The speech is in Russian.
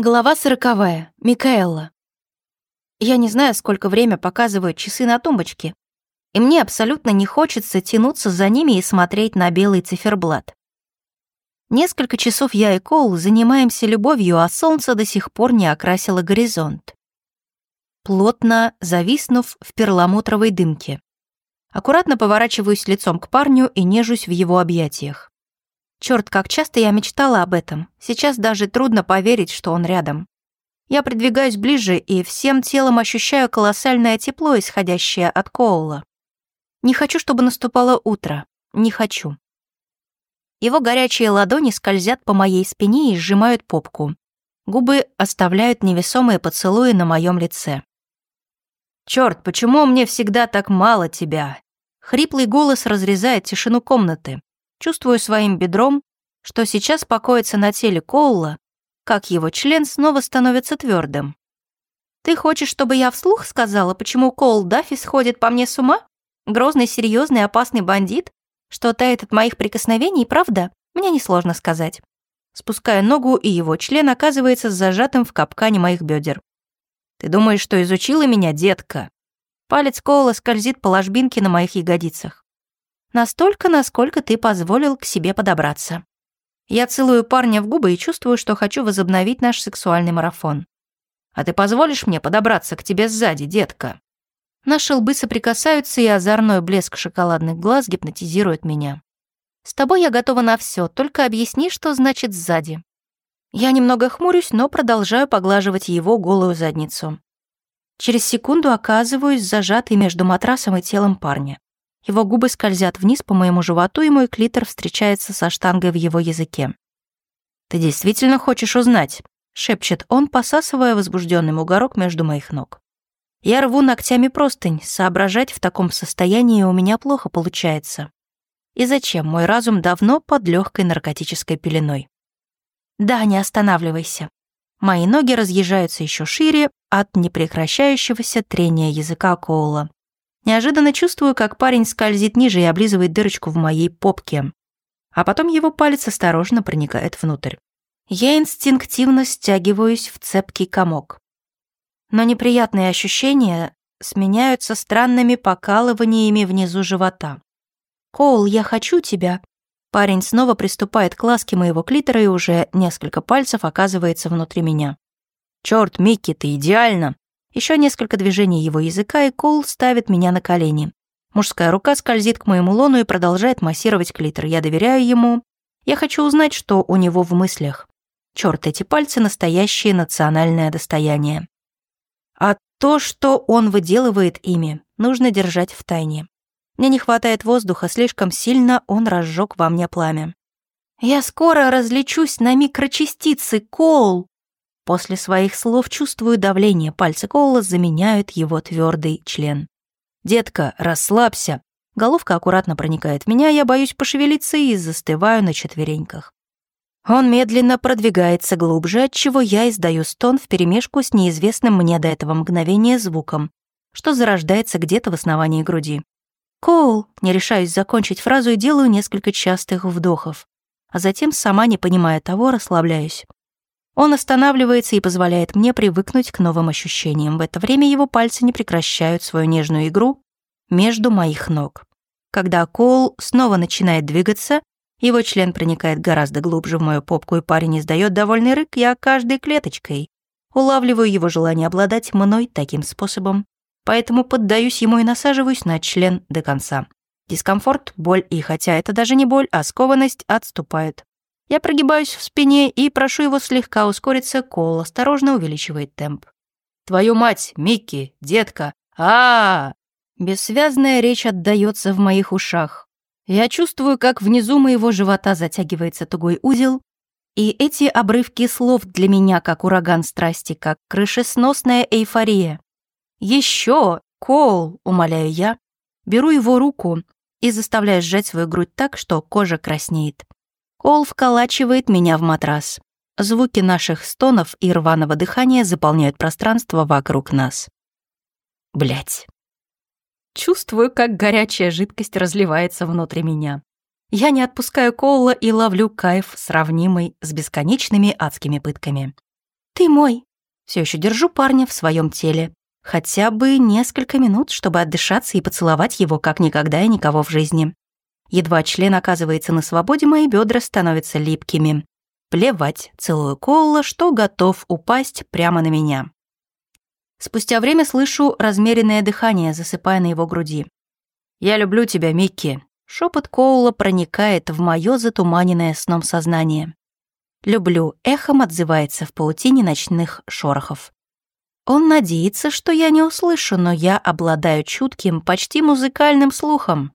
Глава сороковая. Микаэлла. Я не знаю, сколько время показывают часы на тумбочке, и мне абсолютно не хочется тянуться за ними и смотреть на белый циферблат. Несколько часов я и Коул занимаемся любовью, а солнце до сих пор не окрасило горизонт. Плотно зависнув в перламутровой дымке. Аккуратно поворачиваюсь лицом к парню и нежусь в его объятиях. Черт, как часто я мечтала об этом. Сейчас даже трудно поверить, что он рядом. Я придвигаюсь ближе и всем телом ощущаю колоссальное тепло, исходящее от Коула. Не хочу, чтобы наступало утро. Не хочу. Его горячие ладони скользят по моей спине и сжимают попку. Губы оставляют невесомые поцелуи на моем лице. «Чёрт, почему мне всегда так мало тебя?» Хриплый голос разрезает тишину комнаты. Чувствую своим бедром, что сейчас покоится на теле Коула, как его член снова становится твердым. «Ты хочешь, чтобы я вслух сказала, почему Коул Даффи сходит по мне с ума? Грозный, серьезный, опасный бандит, что тает от моих прикосновений, правда? Мне несложно сказать». Спуская ногу, и его член оказывается зажатым в капкане моих бедер. «Ты думаешь, что изучила меня, детка?» Палец Коула скользит по ложбинке на моих ягодицах. Настолько, насколько ты позволил к себе подобраться. Я целую парня в губы и чувствую, что хочу возобновить наш сексуальный марафон. А ты позволишь мне подобраться к тебе сзади, детка? Наши лбы соприкасаются, и озорной блеск шоколадных глаз гипнотизирует меня. С тобой я готова на все, только объясни, что значит сзади. Я немного хмурюсь, но продолжаю поглаживать его голую задницу. Через секунду оказываюсь зажатой между матрасом и телом парня. Его губы скользят вниз по моему животу, и мой клитор встречается со штангой в его языке. «Ты действительно хочешь узнать?» — шепчет он, посасывая возбужденный угорок между моих ног. Я рву ногтями простынь, соображать в таком состоянии у меня плохо получается. И зачем мой разум давно под легкой наркотической пеленой? Да, не останавливайся. Мои ноги разъезжаются еще шире от непрекращающегося трения языка Коула. Неожиданно чувствую, как парень скользит ниже и облизывает дырочку в моей попке. А потом его палец осторожно проникает внутрь. Я инстинктивно стягиваюсь в цепкий комок. Но неприятные ощущения сменяются странными покалываниями внизу живота. «Коул, я хочу тебя». Парень снова приступает к ласке моего клитора и уже несколько пальцев оказывается внутри меня. «Чёрт, Микки, ты идеально!» Еще несколько движений его языка, и Коул ставит меня на колени. Мужская рука скользит к моему лону и продолжает массировать клитор. Я доверяю ему. Я хочу узнать, что у него в мыслях. Черт, эти пальцы — настоящее национальное достояние. А то, что он выделывает ими, нужно держать в тайне. Мне не хватает воздуха, слишком сильно он разжег во мне пламя. «Я скоро различусь на микрочастицы, Коул!» После своих слов чувствую давление, пальцы Коула заменяют его твердый член. «Детка, расслабься!» Головка аккуратно проникает в меня, я боюсь пошевелиться и застываю на четвереньках. Он медленно продвигается глубже, отчего я издаю стон вперемешку с неизвестным мне до этого мгновения звуком, что зарождается где-то в основании груди. «Коул!» — не решаюсь закончить фразу и делаю несколько частых вдохов, а затем, сама не понимая того, расслабляюсь. Он останавливается и позволяет мне привыкнуть к новым ощущениям. В это время его пальцы не прекращают свою нежную игру между моих ног. Когда Коул снова начинает двигаться, его член проникает гораздо глубже в мою попку, и парень издает довольный рык, я каждой клеточкой. Улавливаю его желание обладать мной таким способом, поэтому поддаюсь ему и насаживаюсь на член до конца. Дискомфорт, боль и, хотя это даже не боль, а скованность, отступают. Я прогибаюсь в спине и прошу его слегка ускориться, Кол осторожно увеличивает темп. «Твою мать, Микки, детка! а, -а, -а Бессвязная речь отдаётся в моих ушах. Я чувствую, как внизу моего живота затягивается тугой узел, и эти обрывки слов для меня как ураган страсти, как крышесносная эйфория. «Еще! Кол!» — умоляю я. Беру его руку и заставляю сжать свою грудь так, что кожа краснеет. Кол вколачивает меня в матрас. Звуки наших стонов и рваного дыхания заполняют пространство вокруг нас. Блять. Чувствую, как горячая жидкость разливается внутри меня. Я не отпускаю Коула и ловлю кайф, сравнимый с бесконечными адскими пытками. Ты мой. Все еще держу парня в своем теле. Хотя бы несколько минут, чтобы отдышаться и поцеловать его как никогда и никого в жизни. Едва член оказывается на свободе, мои бедра становятся липкими. Плевать, целую Коула, что готов упасть прямо на меня. Спустя время слышу размеренное дыхание, засыпая на его груди. «Я люблю тебя, Микки», Шепот Коула проникает в мое затуманенное сном сознание. «Люблю» эхом отзывается в паутине ночных шорохов. Он надеется, что я не услышу, но я обладаю чутким, почти музыкальным слухом.